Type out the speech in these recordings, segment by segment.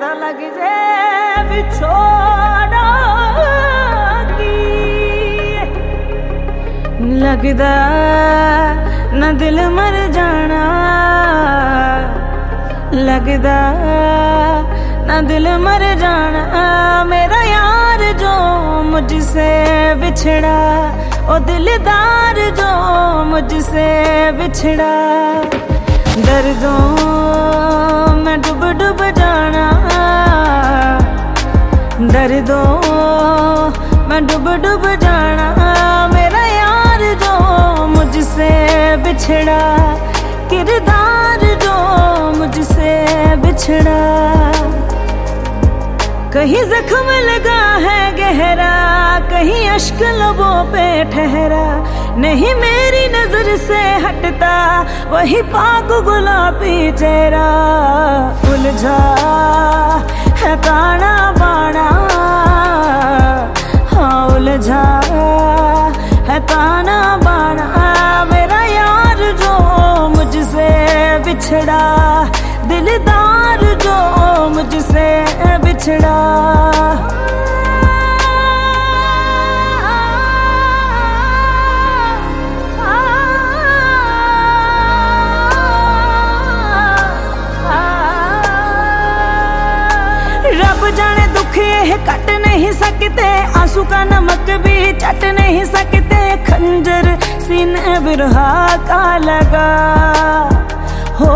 लग जाए लगदा न दिल मर जाना। लगदा न दिल मर जाना। मेरा यार जो मुझसे बिछड़ा, ओ दिलदार जो मुझसे बिछड़ा। दर्दों दर्दों मैं डूब डूब जाना, मेरा यार जो मुझसे बिछड़ा, किरदार जो मुझसे बिछड़ा। कहीं जख्म लगा है गहरा, कहीं अश्क लबों पे ठहरा। नहीं, मेरी नज़र से हटता, वही पाक गुलाबी चेहरा। काना बाना मेरा यार जो मुझसे बिछड़ा दिलदार जो मुझसे बिछड़ा। जाने दुख ये कट नहीं सकते। आँसू का नमक भी चट नहीं सकते। खंजर सीने बिरहा का लगा। हो,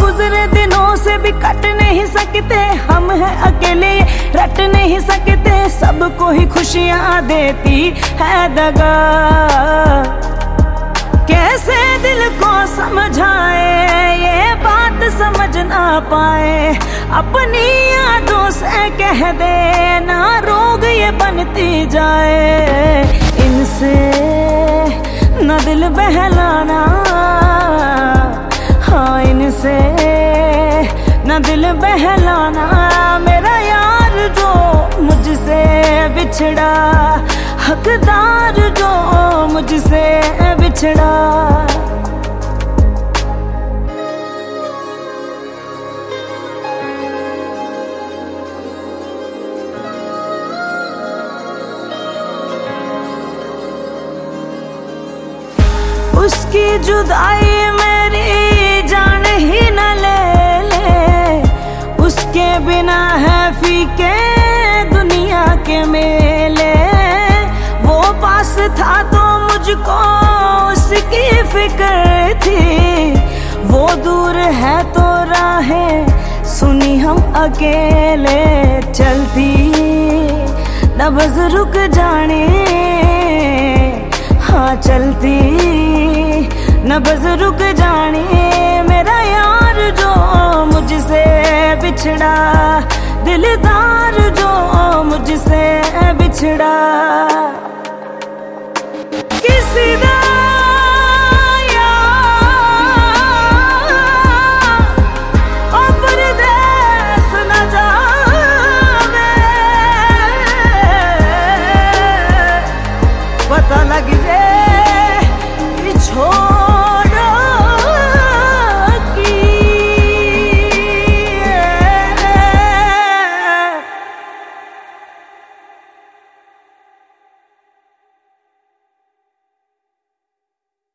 गुजरे दिनों से भी कट नहीं सकते। हम हैं अकेले, रट नहीं सकते। सबको ही खुशियाँ देती है दगा। कैसे दिल को समझाए ये समझ ना पाए। अपनी यादों से कह दे ना रोग ये बनती जाए। इनसे न दिल बहलाना। हाँ इनसे न दिल बहलाना। मेरा यार जो मुझसे बिछड़ा, हकदार जो मुझसे बिछड़ा। उसकी जुदाई मेरी जान ही न ले ले। उसके बिना है फीके दुनिया के मेले। वो पास था तो मुझको उसकी फ़िक्र थी। वो दूर है तो राहें सुनी हम अकेले चलती। नबज रुक जाने हाँ चलती। नबज रुक जाने मेरा यार जो मुझसे बिछड़ा दिलदार जो मुझसे बिछड़ा।